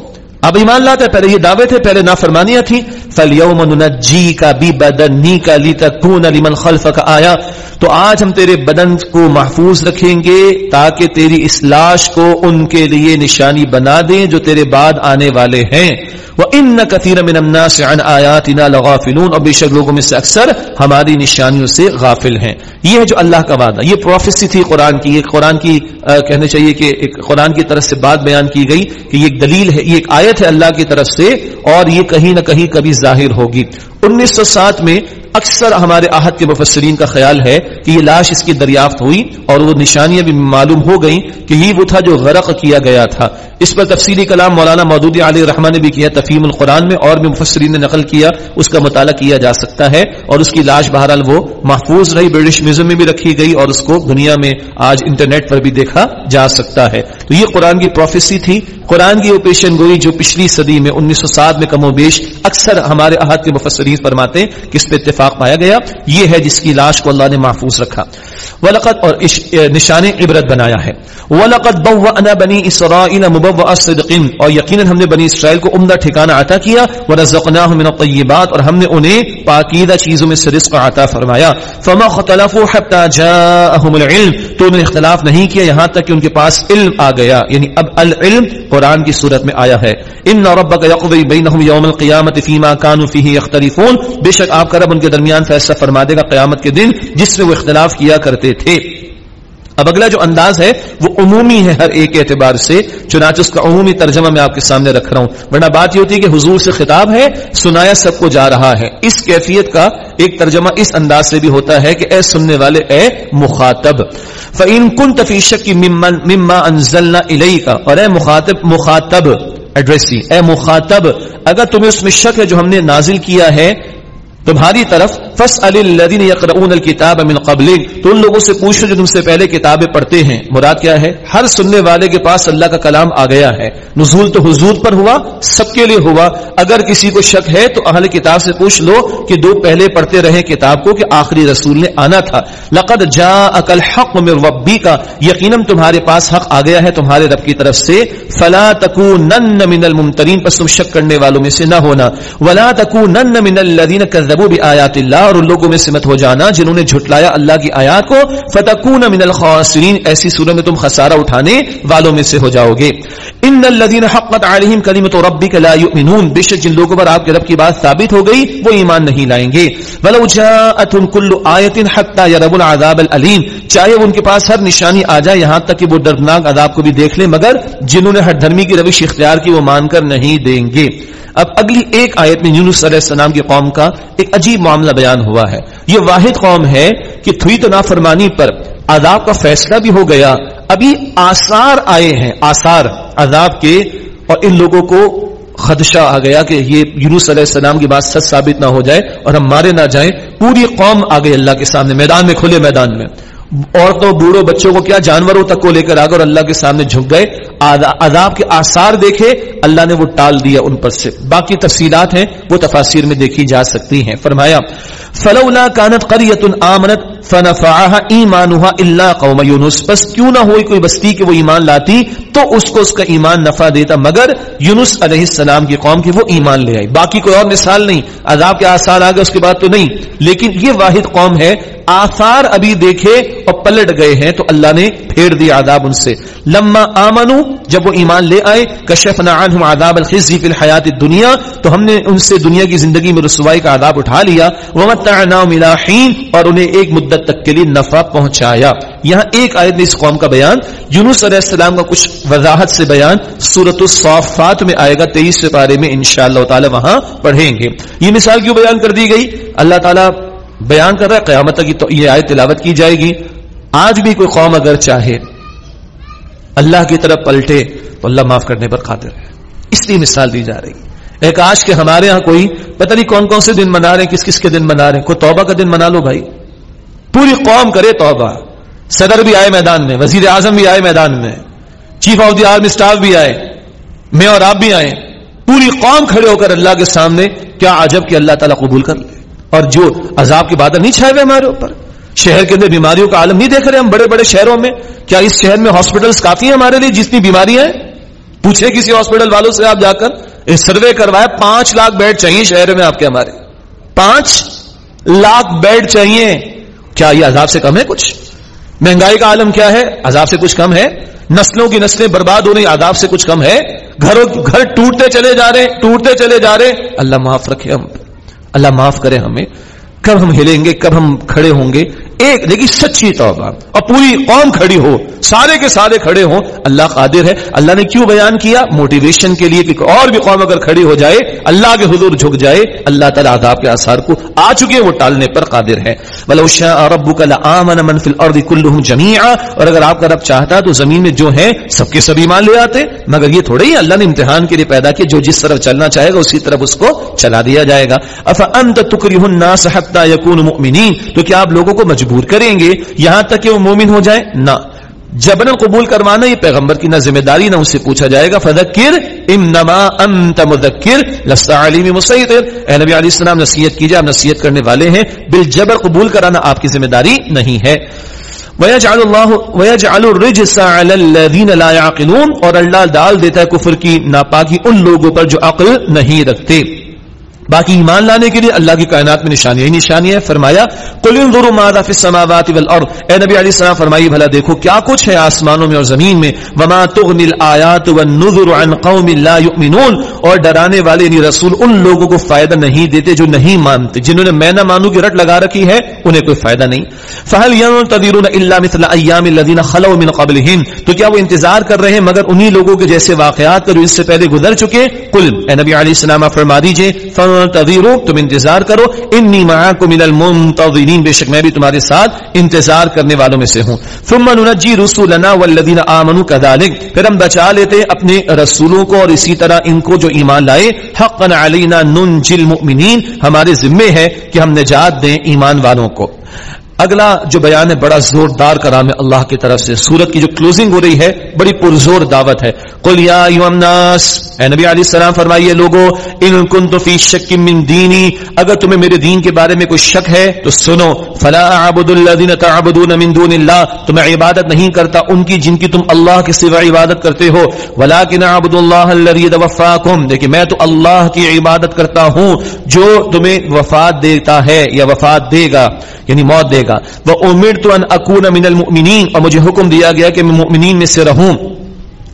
اب ایمان لاتا ہے، پہلے یہ دعوے تھے، پہلے نافرمانیاں تھیں۔ فَالْيَوْمَ نُنَجِّيكَ بِبَدَنِّكَ لِتَكُونَ لِمَنْ خَلْفَكَ آیا تو آج ہم تیرے بدن کو محفوظ رکھیں گے تاکہ تیری اسلاش کو ان کے لیے نشانی بنا دیں جو تیرے بعد آنے والے ہیں۔ وَإِنَّ كَثِيرًا مِنَ النَّاسِ عَنْ آيَاتِنَا لَغَافِلُونَ۔ اور بے شک لوگوں میں سے اکثر ہماری نشانیوں سے غافل ہیں۔ یہ ہے جو اللہ کا وعدہ۔ یہ پروفیسی تھی قرآن کی۔ یہ قرآن کی کہنے چاہیے کہ ایک قرآن کی طرف سے بات بیان کی گئی کہ یہ ایک دلیل ہے، یہ ایک آیت ہے اللہ کی طرف سے اور یہ کہیں نہ کہیں کبھی ظاہر ہوگی۔ انیس سو سات میں اکثر ہمارے آہد کے مفسرین کا خیال ہے کہ یہ لاش اس کی دریافت ہوئی اور وہ نشانیاں بھی معلوم ہو گئیں کہ یہ وہ تھا جو غرق کیا گیا تھا۔ اس پر تفصیلی کلام مولانا مودودی علی رحمان نے بھی کیا تفیم القرآن میں اور بھی مفسرین نے نقل کیا، اس کا مطالعہ کیا جا سکتا ہے اور اس کی لاش بہرحال وہ محفوظ رہی، برٹش میوزیم میں بھی رکھی گئی اور اس کو دنیا میں آج انٹرنیٹ پر بھی دیکھا جا سکتا ہے۔ تو یہ قرآن کی پروفیسی تھی۔ قرآن کی وہ پیشن گوئی جو پچھلی صدی میں انیس سو سات میں کم و بیش اکثر ہمارے احد کے مفسرین فرماتے ہیں کہ اس پہ اتفاق پایا گیا، یہ ہے جس کی لاش کو اللہ نے محفوظ رکھا۔ ولقت اور نشان عبرت بنایا ہے۔ ولقت بوأنا بنی اسرائیل مبوء الصدق اور یقینا ہم نے بنی اسرائیل کو عمدہ ٹھکانہ عطا کیا۔ ورزقناهم من الطیبات اور ہم نے انہیں پاکیزہ چیزوں میں سے رزق عطا فرمایا۔ فما اختلفوا حتى جاءهم العلم۔ تو انہوں نے اختلاف نہیں کیا یہاں تک کہ ان کے پاس علم آ گیا۔ یعنی اب العلم قرآن کی صورت میں آیا ہے۔ ان ربک یقضی بینہم یوم القیامت فیما کانوا فیہ یختلفون بے شک آپ کا رب ان کے درمیان فیصلہ فرما دے گا قیامت کے دن، جس میں وہ اختلاف کیا کرتے تھے۔ اب اگلا جو انداز ہے، وہ عمومی ہے ہر ایک اعتبار سے، چنانچہ اس کا عمومی ترجمہ میں آپ کے سامنے رکھ رہا ہوں۔ ورنہ بات یہ ہوتی ہے کہ حضور سے خطاب ہے، سنایا سب کو جا رہا ہے۔ اس کیفیت کا ایک ترجمہ اس انداز سے بھی ہوتا ہے کہ اے سننے والے، اے مخاطب فعین کن تفیشک کی مما انزلنا الی کا اور اے مخاطب مخاطب ایڈریسی اے مخاطب، اگر تمہیں اس میں شک ہے جو ہم نے نازل کیا ہے تمہاری طرف فس الدین یقرؤون الکتاب من قبل تو ان لوگوں سے پوچھو جو تم سے پہلے کتابیں پڑھتے ہیں۔ مراد کیا ہے؟ ہر سننے والے کے پاس اللہ کا کلام آ گیا ہے۔ نزول تو حضور پر ہوا، سب کے لیے ہوا۔ اگر کسی کو شک ہے تو اہل کتاب سے پوچھ لو کہ دو پہلے پڑھتے رہے کتاب کو کہ آخری رسول نے آنا تھا۔ لقد جاء اکل حق میں ربی کا یقیناً تمہارے پاس حق آ گیا ہے تمہارے رب کی طرف سے۔ فلا تکونن من الممترین پس تم شک کرنے والوں میں سے نہ ہونا۔ ولا تکونن من الذين كذبوا بآيات الله اور ان لوگوں میں سے مت ہو جانا جنہوں نے جھٹلایا اللہ کی آیات کو فتکون من الخاسرین ایسی صورت میں تم خسارہ اٹھانے والوں میں سے ہو جاؤ گے۔ ان الذين حقت عليهم كلمه ربك لا يؤمنون۔ بے جن لوگوں پر آپ کے رب کی بات ثابت ہو گئی، وہ ایمان نہیں لائیں گے۔ ولو جاءتهم كل ايه حتى يروا العذاب الالم چاہے ان کے پاس ہر نشانی آ جائے یہاں تک کہ وہ دردناک عذاب کو بھی دیکھ لیں، مگر جنہوں نے ہر دھرمی کی روش اختیار کی وہ مان کر نہیں دیں گے۔ اب اگلی ایک آیت میں یونس علیہ السلام کی قوم کا ایک عجیب معاملہ بیان ہوا ہے۔ یہ واحد قوم ہے کہ تھوئی تو نافرمانی پر عذاب کا فیصلہ بھی ہو گیا۔ ابھی آثار آئے ہیں، آثار عذاب کے، اور ان لوگوں کو خدشہ آ گیا کہ یہ یونس علیہ السلام کی بات سچ ثابت نہ ہو جائے اور ہم مارے نہ جائیں۔ پوری قوم آ گئی اللہ کے سامنے میدان میں، کھلے میدان میں۔ عورتوں، بوڑھوں، بچوں کو کیا جانوروں تک کو لے کر آگے اور اللہ کے سامنے جھک گئے۔ عذاب کے آثار دیکھے، اللہ نے وہ ٹال دیا ان پر سے۔ باقی تفصیلات ہیں، وہ تفاصیر میں دیکھی جا سکتی ہیں۔ فرمایا، فلولا کانت قریت آمنت فنفعها ایمانها الا قوم یونس بس کیوں نہ ہوئی کوئی بستی کہ وہ ایمان لاتی، تو اس کو اس کا ایمان نفع دیتا، مگر یونس علیہ السلام کی قوم کی وہ ایمان لے آئی. باقی کوئی اور مثال نہیں، عذاب کے آثار آ گئے اس کے بعد تو نہیں. لیکن یہ واحد قوم ہے، آثار ابھی دیکھے اور پلٹ گئے ہیں، تو اللہ نے پھیر دیا عذاب ان سے. لما آمنو جب وہ ایمان لے آئے، کشفنا عنہم عذاب الخزی فی الحیات الدنیا، تو ہم نے ان سے دنیا کی زندگی میں رسوائی کا عذاب اٹھا لیا. ومتعناهم الى حین، اور انہیں ایک مدت مدت تک کے لیے نفع پہنچایا۔ یہاں ایک آیت میں اس قوم کا بیان، یونس علیہ السلام کا کچھ وضاحت سے بیان، سورۃ الصافات میں آئے گا 23 پارے میں انشاءاللہ تعالی وہاں پڑھیں گے۔ یہ مثال کیوں بیان کر دی گئی؟ اللہ تعالی بیان کر رہا ہے، قیامت تک یہ آیت تلاوت کی جائے گی۔ آج بھی کوئی قوم اگر چاہے، اللہ کی طرف پلٹے، تو اللہ معاف کرنے پر قادر ہے۔ اس لیے مثال دی جا رہی۔ ایک آج کے ہمارے ہاں کوئی، پتہ نہیں کون کون سے دن منا رہے ہیں، کس کس کے دن منا رہے ہیں، کوئی توبہ کا دن منا لو بھائی۔ پوری قوم کرے توبہ۔ صدر بھی آئے میدان میں، وزیر اعظم بھی آئے میدان میں، chief of the army staff بھی آئے میں اور آپ بھی آئے۔ پوری قوم کھڑے ہو کر اللہ کے سامنے کیا عجب کہ اللہ تعالیٰ قبول کر لے۔ اور جو عذاب کی بادل نہیں چھائے ہوئے ہمارے اوپر، شہر کے اندر بیماریوں کا عالم نہیں دیکھ رہے ہم بڑے بڑے شہروں میں۔ کیا اس شہر میں ہاسپٹلس کافی ہیں ہمارے لیے؟ جتنی بیماریاں ہیں پوچھے کسی ہاسپٹل والوں سے آپ جا کر۔ سروے کروائے پانچ لاکھ بیڈ چاہیے شہر میں آپ کے ہمارے۔ پانچ لاکھ بیڈ چاہیے۔ کیا یہ عذاب سے کم ہے کچھ؟ مہنگائی کا عالم کیا ہے؟ عذاب سے کچھ کم ہے؟ نسلوں کی نسلیں برباد ہو رہی عذاب سے کچھ کم ہے؟ گھروں، گھر ٹوٹتے چلے جا رہے، ٹوٹتے چلے جا رہے۔ اللہ معاف رکھے ہم، اللہ معاف کرے ہمیں۔ کب ہم ہلیں گے، کب ہم کھڑے ہوں گے؟ ایک لیکن سچی توبہ، اور پوری قوم کھڑی ہو، سارے کے سارے کھڑے ہوں، اللہ قادر ہے۔ اللہ نے کیوں بیان کیا؟ موٹیویشن کے لیے کہ اور بھی قوم اگر کھڑی ہو جائے، اللہ کے حضور جھک جائے، اللہ تعالیٰ عذاب کے آثار کو آ چکے وہ ٹالنے پر قادر ہے اور اگر آپ کا رب چاہتا تو زمین میں جو ہے سب کے سبھی مان لے آتے۔ مگر یہ تھوڑے ہی اللہ نے امتحان کے لیے پیدا کیا جو جس طرف چلنا چاہے گا، اسی طرف اس کو چلا دیا جائے گا۔ تو کیا آپ لوگوں کو مجبور کریں گے، یہاں تک کہ وہ مومن ہو جائے نہ۔ جبرن قبول کروانا، یہ پیغمبر کی نہ ذمہ داری، نہ اس سے پوچھا جائے گا فدکر انما انت مذکر، لست علیم مسیطر۔ اے نبی علیہ السلام، نصیحت کیجیے آپ نصیحت کرنے والے ہیں۔ بالجبر قبول کرانا، آپ کی ذمہ داری نہیں ہے۔ وَيَجْعَلُ اللَّهُ وَيَجْعَلُ الرِّجْسَ عَلَى الَّذِينَ لَا يَعْقِلُونَ۔ اور اللہ ڈال دیتا ہے کفر کی ناپاکی ان لوگوں پر جو عقل نہیں رکھتے۔ باقی ایمان لانے کے لیے اللہ کی کائنات میں نشانی نشانی ہے، فرمایا، قل انظروا ماذا في السماوات والارض۔ اے نبی علیہ السلام فرمائیے بھلا دیکھو کیا کچھ ہے آسمانوں میں اور زمین میں۔ وما تغني الايات والنذر عن قوم لا يؤمنون۔ اور ڈرانے والے یعنی رسول ان لوگوں کو فائدہ نہیں دیتے جو نہیں مانتے، جنہوں نے میں نہ مانوں کی رٹ لگا رکھی ہے، انہیں کوئی فائدہ نہیں۔ فهل ينتظرون الا مثل ايام الذين خلوا من قبلهم۔ تو کیا وہ انتظار کر رہے ہیں مگر انہی لوگوں کے جیسے واقعات جو اس سے پہلے گزر چکے؟ قل، اے نبی علیہ السلام فرما دیجیے تذیرو تم انتظار کرو انی معاکم من المنتظرین بے شک میں بھی تمہارے ساتھ انتظار کرنے والوں میں سے ہوں۔ ثم ننجی رسولنا والذین آمنوا كذلك۔ پھر ہم بچا لیتے اپنے رسولوں کو اور اسی طرح ان کو جو ایمان لائے۔ حقا علینا ننجی المؤمنین ہمارے ذمہ ہے کہ ہم نجات دیں ایمان والوں کو۔ اگلا جو بیان ہے، بڑا زوردار کرام ہے اللہ کی طرف سے۔ سورت کی جو کلوزنگ ہو رہی ہے، بڑی پرزور دعوت ہے۔ قل یا الناس، اے نبی علیہ السلام، فرمائیے لوگو، ان کنت فی شک من دینی، اگر تمہیں میرے دین کے بارے میں کوئی شک ہے، تو سنو۔ فلا اعبد الذین تعبدون من دون اللہ تو میں عبادت نہیں کرتا ان کی جن کی تم اللہ کے سوا عبادت کرتے ہو۔ ولکن اعبد اللہ الذی يتوفاکم دیکھیں، میں تو اللہ کی عبادت کرتا ہوں، جو تمہیں وفات دیتا ہے یا وفات دے گا یعنی موت دے گا۔ وہ امیر تو ان اکون من المؤمنین اور مجھے حکم دیا گیا کہ میں مؤمنین میں سے رہوں۔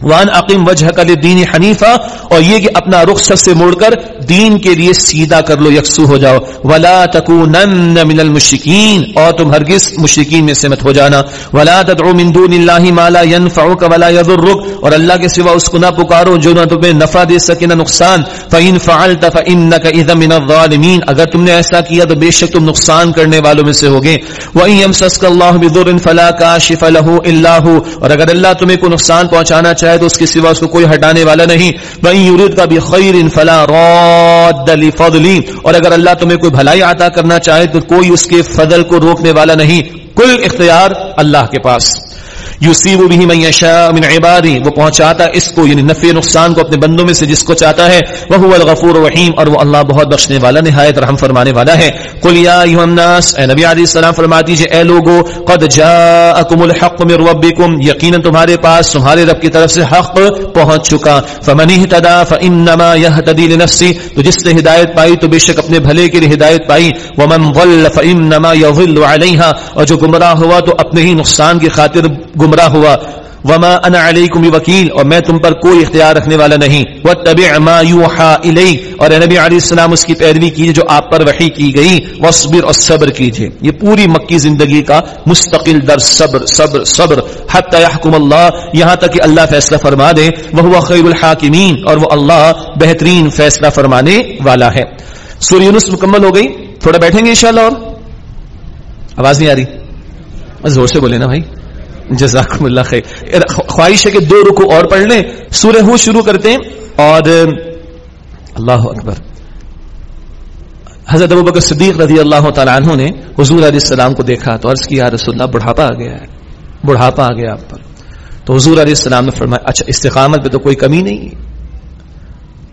وان عقیم وجہ کا دین حنیفہ اور یہ کہ اپنا رخصت سے موڑ کر دین کے لیے سیدھا کر لو، یکسو ہو جاؤ۔ ولا تکونن من المشکین اور تم ہرگز مشرکین میں سے مت ہو جانا۔ ولا تدعو من دون اللہ ما لا ينفعك ولا يضرك اور اللہ کے سوا اس کو نہ پکارو جو نہ تمہیں نفع دے سکے، نہ نقصان۔ فإن فعلت فإنك اذا من الظالمین اگر تم نے ایسا کیا تو بے شک تم نقصان کرنے والوں میں سے ہوگے۔ وإن يمسسك الله بضر فلا كاشف له الا هو۔ اور اگر اللہ تمہیں کو نقصان پہنچانا چاہے تو اس کے سوا اس کو کوئی ہٹانے والا نہیں۔ وہیں یورید کا بھی خیر فلا رد فضلی اور اگر اللہ تمہیں کوئی بھلائی عطا کرنا چاہے تو کوئی اس کے فضل کو روکنے والا نہیں۔ کل اختیار اللہ کے پاس۔ یوسیب بھی من یشاء من عبادی، وہ پہنچاتا اس کو یعنی نفع نقصان کو اپنے بندوں میں سے جس کو چاہتا ہے۔ وہ الغفور الرحیم، اور وہ اللہ بہت بخشنے والا، نہایت رحم فرمانے والا ہے۔ قل یا ایھا الناس، اے نبی علیہ السلام، فرما دیجیے، اے لوگو، قد جاءکم الحق من ربکم، یقینا تمہارے پاس، تمہارے رب کی طرف سے حق پہنچ چکا۔ فمن اهتدى فانما يهتدي لنفسه تو جس نے ہدایت پائی، تو بے شک اپنے بھلے کے لیے ہدایت پائی۔ ومن ضل، فانما يضل عليها اور جو گمراہ ہوا، تو اپنے ہی نقصان کی خاطر گمراہ گمراہ ہوا۔ وما انا علیکم وکیل اور میں تم پر کوئی اختیار رکھنے والا نہیں۔ واتبع ما یوحى الیک اور نبی علیہ السلام، اس کی پیروی کیجیے جو آپ پر وحی کی گئی۔ واصبر اور صبر کیجیے یہ پوری مکی زندگی کا مستقل در صبر صبر صبر۔ حتی يحكم اللہ یہاں تک کہ اللہ فیصلہ فرما دے۔ وہ خیر الحاکمین اور وہ اللہ بہترین فیصلہ فرمانے والا ہے۔ سورہ یونس مکمل ہو گئی۔ تھوڑا بیٹھیں گے انشاءاللہ اور؟ آواز نہیں آ رہی۔ زور سے بولے نا بھائی۔ جزاکم اللہ خیر۔ خواہش ہے کہ دو رکو اور پڑھ لیں۔ سورہ ہو شروع کرتے ہیں اور، اللہ اکبر۔ حضرت ابو بکر صدیق رضی اللہ تعالیٰ عنہ نے حضور علیہ السلام کو دیکھا تو عرض کیا رسول اللہ، بڑھاپا آ گیا ہے۔ بڑھاپا آ گیا آپ پر۔ تو حضور علیہ السلام نے فرمایا اچھا استقامت پہ تو کوئی کمی نہیں ہے۔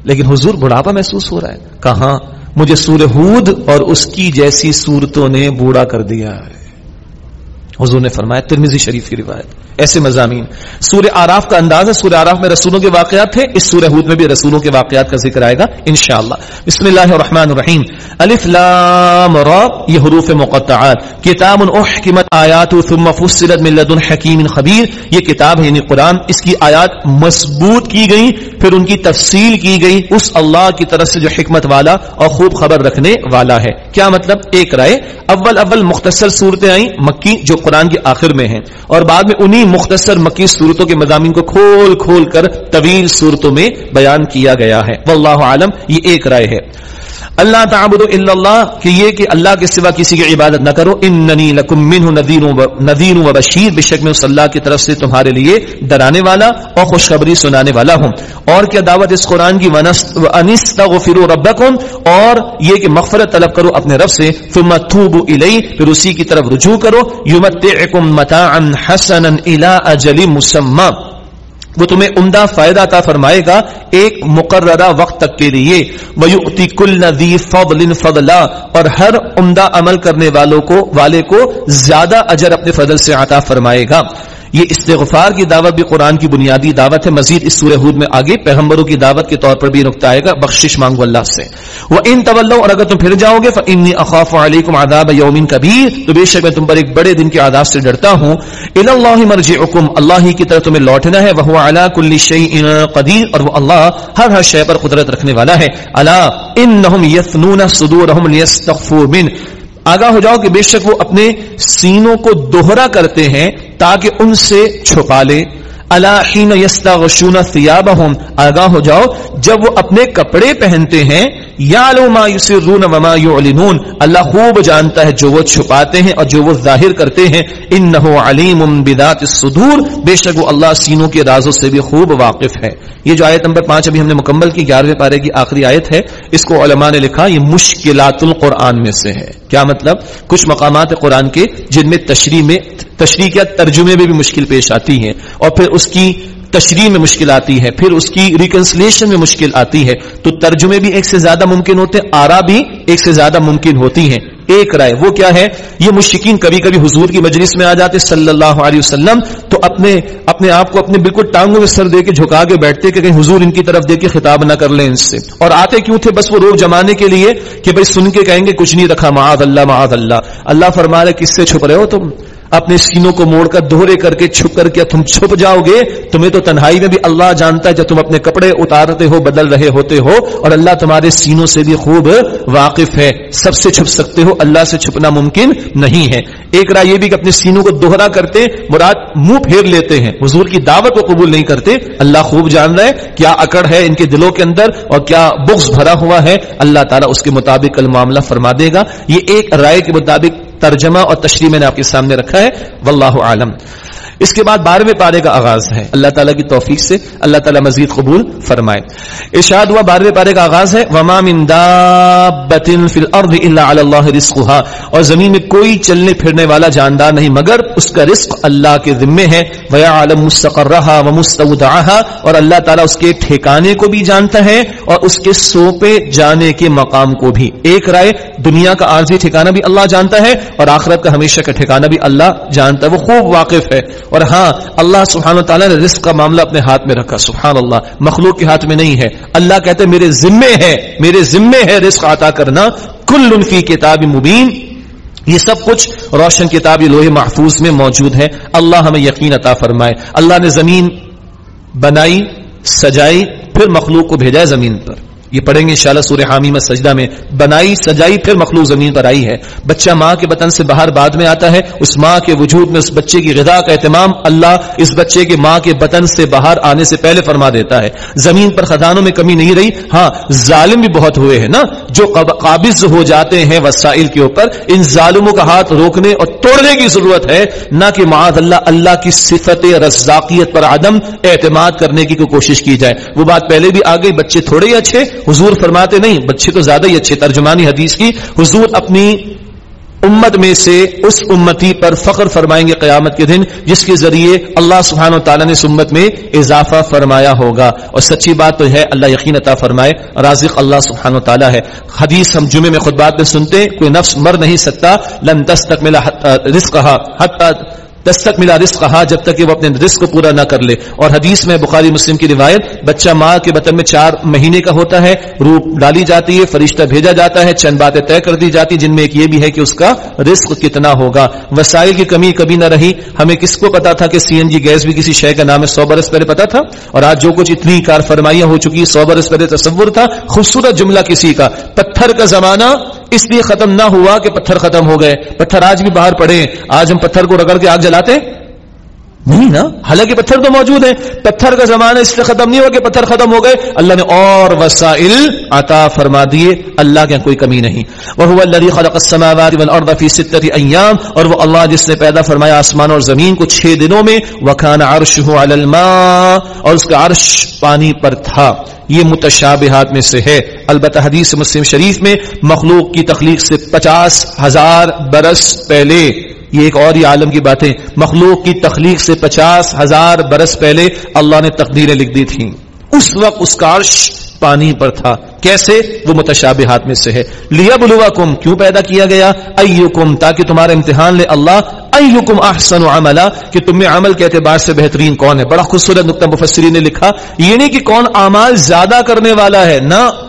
لیکن حضور بڑھاپا محسوس ہو رہا ہے۔ کہاں؟ مجھے سور ہود اور اس کی جیسی صورتوں نے بوڑھا کر دیا ہے۔ حضور نے فرمایا ترمیزی شریف کی روایت ایسے مضامین۔ سورہ آراف کا انداز ہے، سورہ آراف میں رسولوں کے واقعات تھے اس سورہ حود میں بھی رسولوں کے واقعات کا ذکر آئے گا انشاءاللہ۔ بسم اللہ الرحمن الرحیم۔ الف لام را، یہ حروف مقطعات۔ کتاب احکمت آیات ثم فصلت من لدن حکیم خبیر۔ یہ کتاب ہے یعنی قرآن، اس کی آیات مضبوط کی گئی پھر ان کی تفصیل کی گئی اس اللہ کی طرف سے جو حکمت والا اور خوب خبر رکھنے والا ہے۔ کیا مطلب؟ ایک رائے۔ اول اول مختصر صورتیں آئیں، مکی جو قرآن کے آخر میں ہیں۔ اور بعد میں انہی مختصر مکی صورتوں کے مضامین کو کھول کھول کر طویل صورتوں میں بیان کیا گیا ہے۔ واللہ عالم، یہ ایک رائے ہے۔ اللہ تعبد الا اللہ کہ یہ کہ اللہ کے سوا کسی کی عبادت نہ کرو، اننی لکم منہ نذیر و بشیر، بے شک میں اس اللہ کی طرف سے تمہارے لیے ڈرانے والا اور خوشخبری سنانے والا ہوں۔ اور کیا دعوت اس قرآن کی؟ انستغفروا ربکم اور یہ کہ مغفرت طلب کرو اپنے رب سے۔ ثم توبوا الی پھر اسی کی طرف رجوع کرو۔ یمتعکم متاعا حسنا الی اجل مسمى۔ وہ تمہیں عمدہ فائدہ عطا فرمائے گا ایک مقررہ وقت تک کے لیے۔ وَيُؤْتِ كُلَّ ذِي فَضْلٍ فَضْلًا اور ہر عمدہ عمل کرنے والوں کو والے کو زیادہ اجر اپنے فضل سے عطا فرمائے گا۔ یہ استغفار کی دعوت بھی قرآن کی بنیادی دعوت ہے۔ مزید اس سورہ حود میں آگے پیغمبروں کی دعوت کے طور پر بھی نقطہ آئے گا۔ بخشش مانگو اللہ سے۔ وہ ان طول اور اگر تم پھر جاؤ گے فنی اخاف علیکم عذاب یومین کبیر تو بے شک میں تم پر ایک بڑے دن کے عذاب سے ڈرتا ہوں۔ الا اللہ مرجعکم اللہ ہی کی طرف تمہیں لوٹنا ہے۔ وہ علی کل شیء قدیر اور وہ اللہ ہر ہر شے پر قدرت رکھنے والا ہے۔ الا انہم یثنون صدورهم من آگاہ ہو جاؤ کہ بے شک وہ اپنے سینوں کو دوہرا کرتے ہیں تاکہ ان سے چھپا لے۔ اللہ یستا غشون آگاہ ہو جاؤ، جب وہ اپنے کپڑے پہنتے ہیں یا ما یسرون وما یعلنون۔ اللہ خوب جانتا ہے جو وہ چھپاتے ہیں اور جو وہ ظاہر کرتے ہیں۔ انه علیم بذات الصدور۔ بے شک وہ اللہ سینوں کے رازوں سے بھی خوب واقف ہے۔ یہ جو آیت نمبر پانچ ابھی ہم نے مکمل کی، گیارہویں پارے کی آخری آیت ہے، اس کو علماء نے لکھا، یہ مشکلات القرآن میں سے ہے۔ کیا مطلب؟ کچھ مقامات قرآن کے جن میں تشریح میں تشریح کیا، ترجمے میں بھی مشکل پیش آتی ہیں اور پھر اس کی تشریح میں مشکل آتی ہے، پھر اس کی ریکنسلیشن میں مشکل آتی ہے۔ تو ترجمے بھی ایک سے زیادہ ممکن ہوتے ہیں، آرا بھی ایک سے زیادہ ممکن ہوتی ہیں۔ ایک رائے، وہ کیا ہے؟ یہ مشکین کبھی کبھی حضور کی مجلس میں آ جاتے، صلی اللہ علیہ وسلم تو اپنے اپنے آپ کو اپنے بالکل ٹانگوں میں سر دے کے جھکا کے بیٹھتے کہ کہیں حضور ان کی طرف دے کے خطاب نہ کر لیں ان سے۔ اور آتے کیوں تھے؟ بس وہ روک جمانے کے لیے کہ بھائی سن کے کہیں گے، کچھ نہیں رکھا، معاذ اللہ معاذ اللہ۔ اللہ فرما رہے، کس سے چھپ رہے ہو تم؟ اپنے سینوں کو موڑ کر دوہرے کر کے چھپ کر کے تم چھپ جاؤ گے تمہیں تو تنہائی میں بھی اللہ جانتا ہے جب تم اپنے کپڑے اتارتے ہو، بدل رہے ہوتے ہو، اور اللہ تمہارے سینوں سے بھی خوب واقف ہے۔ سب سے چھپ سکتے ہو، اللہ سے چھپنا ممکن نہیں ہے۔ ایک رائے یہ بھی کہ اپنے سینوں کو دوہرا کرتے، مراد منہ پھیر لیتے ہیں۔ حضور کی دعوت کو قبول نہیں کرتے، اللہ خوب جان رہا ہے کیا اکڑ ہے ان کے دلوں کے اندر اور کیا بغض بھرا ہوا ہے۔ اللہ تعالیٰ اس کے مطابق المعاملہ فرما دے گا۔ یہ ایک رائے کے مطابق ترجمہ اور تشریح میں نے آپ کے سامنے رکھا ہے واللہ عالم۔ اس کے بعد بارہویں پارے کا آغاز ہے۔ اللہ تعالیٰ کی توفیق سے اللہ تعالیٰ مزید قبول فرمائے۔ ارشاد ہوا بارہویں پارے کا آغاز ہے، وما من فی الارض الا علی اللہ رزقها۔ اور زمین میں کوئی چلنے پھرنے والا جاندار نہیں، مگر اس کا رزق اللہ کے ذمے ہے۔ ويعلم مستقرها ومستودعها۔ اور اللہ تعالیٰ اس کے ٹھکانے کو بھی جانتا ہے اور اس کے سوپے جانے کے مقام کو بھی۔ ایک رائے، دنیا کا عارضی ٹھکانہ بھی اللہ جانتا ہے اور آخرت کا ہمیشہ کا ٹھکانہ بھی اللہ جانتا ہے۔ وہ خوب واقف ہے۔ اور ہاں اللہ سبحانہ تعالیٰ نے رزق کا معاملہ اپنے ہاتھ میں رکھا سبحان اللہ مخلوق کے ہاتھ میں نہیں ہے۔ اللہ کہتے میرے ذمے ہے، میرے ذمے ہے رزق عطا کرنا۔ کل ان کی کتاب مبین، یہ سب کچھ روشن کتاب لوہے محفوظ میں موجود ہے اللہ ہمیں یقین عطا فرمائے۔ اللہ نے زمین بنائی، سجائی، پھر مخلوق کو بھیجا زمین پر۔ یہ پڑھیں گے انشاءاللہ سورہ حامیمہ سجدہ میں، بنائی، سجائی پھر مخلوق زمین پر آئی ہے۔ بچہ ماں کے بطن سے باہر بعد میں آتا ہے، اس ماں کے وجود میں اس بچے کی غذا کا اہتمام اللہ اس بچے کے ماں کے بطن سے باہر آنے سے پہلے فرما دیتا ہے۔ زمین پر خدانوں میں کمی نہیں رہی ہاں ظالم بھی بہت ہوئے ہیں نا، جو قابض ہو جاتے ہیں وسائل کے اوپر، ان ظالموں کا ہاتھ روکنے اور توڑنے کی ضرورت ہے، نہ کہ معاذ اللہ اللہ کی صفت رزاقیت پر عدم اعتماد کرنے کی کوشش کی جائے۔ وہ بات پہلے بھی آ گئی، بچے تھوڑے ہی اچھے حضور فرماتے نہیں بچے تو زیادہ ہی اچھے ترجمانی حدیث کی، حضور اپنی امت میں سے اس امتی پر فخر فرمائیں گے قیامت کے دن، جس کے ذریعے اللہ سبحانہ و تعالیٰ نے اس امت میں اضافہ فرمایا ہوگا۔ اور سچی بات تو ہے، اللہ یقین عطا فرمائے، رازق اللہ سبحانہ و تعالیٰ ہے۔ حدیث ہم جمعے میں خود بات میں سنتے، کوئی نفس مر نہیں سکتا، لن تک ملا رزق دستک ملا رزق کہا جب تک کہ وہ اپنے رزق کو پورا نہ کر لے۔ اور حدیث میں بخاری مسلم کی روایت، بچہ ماں کے بطن میں چار مہینے کا ہوتا ہے روح ڈالی جاتی ہے، فرشتہ بھیجا جاتا ہے، چند باتیں طے کر دی جاتی، جن میں ایک یہ بھی ہے کہ اس کا رزق کتنا ہوگا۔ وسائل کی کمی کبھی نہ رہی۔ ہمیں کس کو پتا تھا کہ سی این جی گیس بھی کسی شے کا نام ہے؟ سو برس پہلے پتا تھا۔ اور آج جو کچھ اتنی کار فرمائیاں ہو چکی، سو برس پہلے تصور تھا، خوبصورت جملہ کسی کا۔ پتھر کا زمانہ اس لیے ختم نہ ہوا کہ پتھر ختم ہو گئے۔ پتھر آج بھی باہر پڑے آج ہم پتھر کو رگڑ کے آگ جلاتے نہیں نا؟ حالانکہ پتھر تو موجود ہیں۔ پتھر کا زمانہ اس لیے ختم نہیں ہوا کہ پتھر ختم ہو گئے۔ اللہ نے اور وسائل عطا فرما دیے۔ اللہ کے کوئی کمی نہیں۔ وہ الذي خلق السماوات والارض في سته ایام اور وہ اللہ جس نے پیدا فرمایا آسمان اور زمین کو چھ دنوں میں۔ وكان عرشه على الماء۔ اور اس کا عرش پانی پر تھا۔ یہ متشابہات میں سے ہے۔ البتہ حدیث مسلم شریف میں مخلوق کی تخلیق سے پچاس ہزار برس پہلے۔ یہ ایک اور ہی عالم کی باتیں، مخلوق کی تخلیق سے پچاس ہزار برس پہلے اللہ نے تقدیریں لکھ دی تھیں۔ اس وقت اس کا عرش پانی پر تھا۔ کیسے؟ وہ متشابہات میں سے ہے۔ لیا بلوا کم کیوں پیدا کیا گیا؟ ایوکم تاکہ تمہارا امتحان لے اللہ۔ ایوکم احسن عملا، کہ تم میں عمل کے اعتبار سے بہترین کون ہے۔ بڑا خوبصورت نقطہ مفسرین نے لکھا، یہ نہیں کہ کون اعمال زیادہ کرنے والا ہے، نہ۔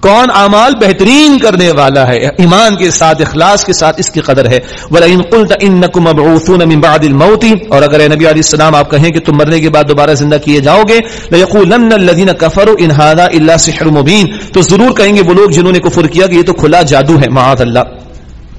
کون اعمال بہترین کرنے والا ہے؟ ایمان کے ساتھ، اخلاص کے ساتھ اس کی قدر ہے۔ وَلَئِن قُلْتَ إِنَّكُمْ مَبْعُوثُونَ مِن بَعْدِ الْمَوْتِ اور اگر اے نبی علیہ السلام آپ کہیں کہ تم مرنے کے بعد دوبارہ زندہ کیے جاؤ گے، لَيَقُولَنَّ الَّذِينَ كَفَرُوا إِنْ هَذَا إِلَّا سِحْرٌ مُبِينٌ۔ تو ضرور کہیں گے وہ لوگ جنہوں نے کفر کیا کہ یہ تو کھلا جادو ہے، معاذ اللہ۔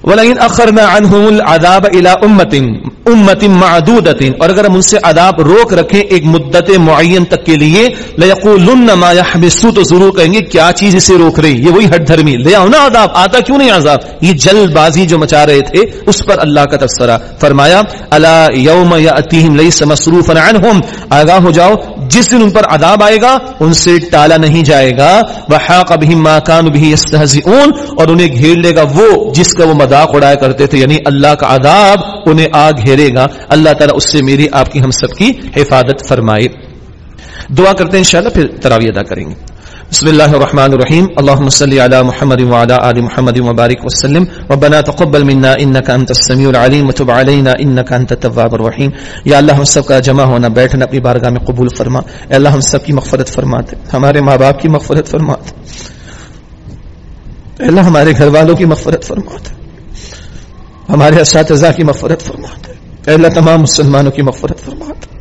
وَلَئِنْ أَخَرْنَا عَنْهُمُ الْعَذَابَ إِلَى أُمَّةٍ امت معدودت اور اگر ہم ان سے عذاب روک رکھیں ایک مدت معین تک کے لیے، لَيَقُولُنَّ مَا يَحْبِسُ تو ضرور کہیں گے کیا چیز اسے روک رہی یہ وہی ہٹ دھرمی، لے آؤ نا عذاب، آتا کیوں نہیں عذاب؟ یہ جلد بازی جو مچا رہے تھے، اس پر اللہ کا تذکرہ فرمایا، الا یوم یاتیہم لیس مصروفا عنہم، آگاہ ہو جاؤ، جس دن ان پر عذاب آئے گا، ان سے ٹالا نہیں جائے گا۔ وحاق بهم ما كانوا به يستهزئون اور انہیں گھیر لے گا وہ جس کا وہ مذاق اڑایا کرتے تھے یعنی اللہ کا عذاب انہیں آ گھیرے گا۔ اللہ تعالیٰ اس سے میری، آپ کی ہم سب کی حفاظت فرمائے۔ دعا کرتے ہیں انشاءاللہ، پھر تراوی ادا کریں گے۔ بسم اللہ الرحمن الرحیم۔ اللهم صل على محمد وعلى ال محمد وبارك وسلم۔ ربنا تقبل منا انك انت السميع العليم وتب علينا انك انت التواب الرحيم یا اللہ، ہم سب کا جمع ہونا، بیٹھنا، اپنی بارگاہ میں قبول فرما۔ اے اللہ، ہم سب کی مغفرت فرما دے ہمارے ماں باپ کی مغفرت فرما دے اے اللہ، ہمارے گھر والوں کی مغفرت فرما دے ہمارے اساتذہ کی مغفرت فرما دے اللہ، تمام مسلمانوں کی مغفرت فرما دے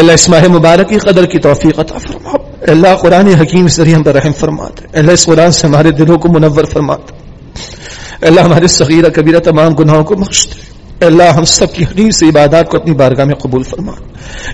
اللہ اسماہ مبارک کی قدر کی توفیق عطا فرما اللہ، قرآن حکیم ذریعے ہم پر رحم فرما دے اللہ، اس قرآن سے ہمارے دلوں کو منور فرما دے اللہ، ہمارے صغیرہ، کبیرہ، تمام گناہوں کو بخش دے اللہ، ہم سب کی حدیث سے عبادات کو اپنی بارگاہ میں قبول فرما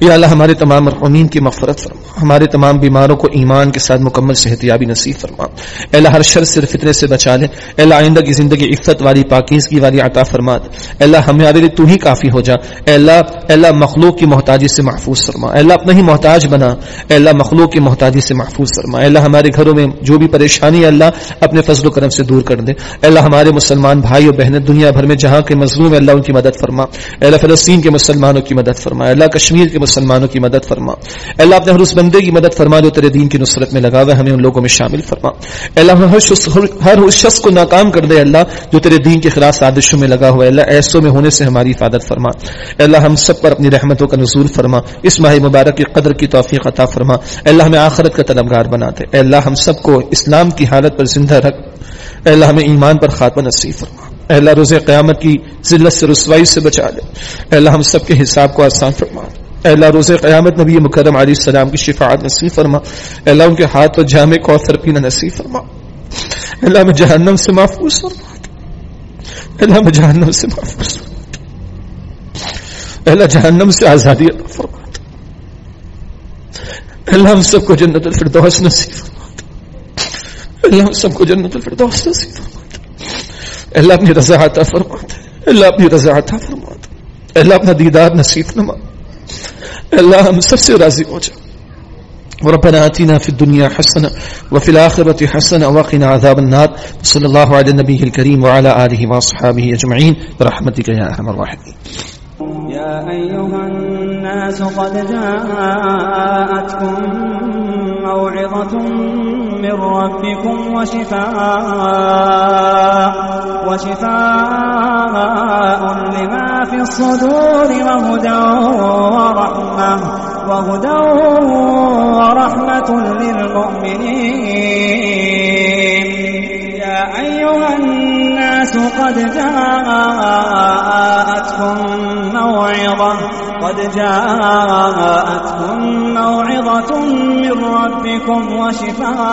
یا اللہ ہمارے تمام مرحومین کی مغفرت فرما ہمارے تمام بیماروں کو ایمان کے ساتھ مکمل صحت یابی نصیب فرما اے اللہ ہر شر سے فطرے سے بچا لے اے اللہ آئندہ کی زندگی عفت والی پاکیزگی والی عطا فرما دے اے اللہ ہمارے لیے تو ہی کافی ہو جا اے اللہ اے اللہ مخلوق کی محتاجی سے محفوظ فرما اے اللہ اپنا ہی محتاج بنا اے اللہ مخلوق کی محتاجی سے محفوظ فرما اے اللہ ہمارے گھروں میں جو بھی پریشانی ہے اللہ اپنے فضل و کرم سے دور کر دے اے اللہ ہمارے مسلمان بھائی اور بہنیں دنیا بھر میں جہاں کے مظلوم اللہ ان کی مدد فرما اے اللہ فلسطین کے مسلمانوں کی مدد فرما اے اللہ کشمیر کے مسلمانوں کی مدد فرما۔ اللہ اپنے ہر اس بندے کی مدد فرما جو تیرے دین کی نصرت میں لگا ہوا ہے، ہمیں ان لوگوں میں شامل فرما۔ اللہ، ہر شخص، ہر اس شخص کو ناکام کر دے اللہ جو تیرے دین کے خلاف سازشوں میں لگا ہوا ہے۔ اللہ، ایسوں میں ہونے سے ہماری حفاظت فرما۔ اللہ، ہم سب پر اپنی رحمتوں کا نزول فرما۔ اس ماہ مبارک کی قدر کی توفیق عطا فرما۔ اللہ، ہمیں آخرت کا طلبگار بنا دے۔ اللہ، ہم سب کو اسلام کی حالت پر زندہ رکھ۔ اللہ، ہمیں ایمان پر خاتمہ نصیب فرما۔ اللہ روز قیامت کی ذلت سے، رسوائی سے بچا لے۔ اللہ، ہم سب کے حساب کو آسان فرما۔ اے اللہ روز قیامت نبی مکرم علیہ السلام کی شفاعت نصیب فرما اے اللہ ان کے ہاتھ پر جامع کوثر پینا نصیب فرما اے اللہ میں جہنم سے محفوظ فرما اے اللہ میں جہنم سے محفوظ فرما اے اللہ جہنم سے آزادی عطا فرما اے اللہ ہم سب کو جنت الفردوس نصیب فرما اے اللہ ہم سب کو جنت الفردوس نصیب فرما اے اللہ اپنی رضا عطا فرما اے اللہ اپنی رضا عطا فرما اے اللہ اپنا دیدار نصیب نما اللہ ہم سب سے راضی ہو جا وربنا آتنا في الدنيا حسنة وفي الآخرة حسنة وقنا عذاب النار۔ صلى الله على النبي الكريم وعلى آله وصحابه أجمعين برحمتك يا أرحم الراحمين يا أيها الناس قد جاءتكم موعظة من ربكم وشفاء وشفاء لما في الصدور وهدى ورحمة وهدى ورحمة للمؤمنين. يا أيها الناس قد جاءتكم موعظة قد جاءتكم موعظة من ربكم وشفاء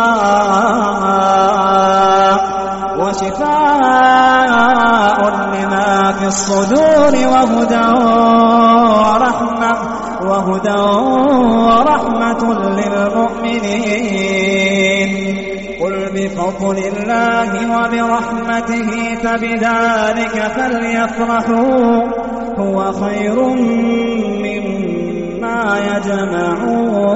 وشفاء لما في الصدور وهدى ورحمة وهدى ورحمة للمؤمنين. قل بفضل الله وبرحمته فبذلك فليفرحوا. هو خير مما يجمعون.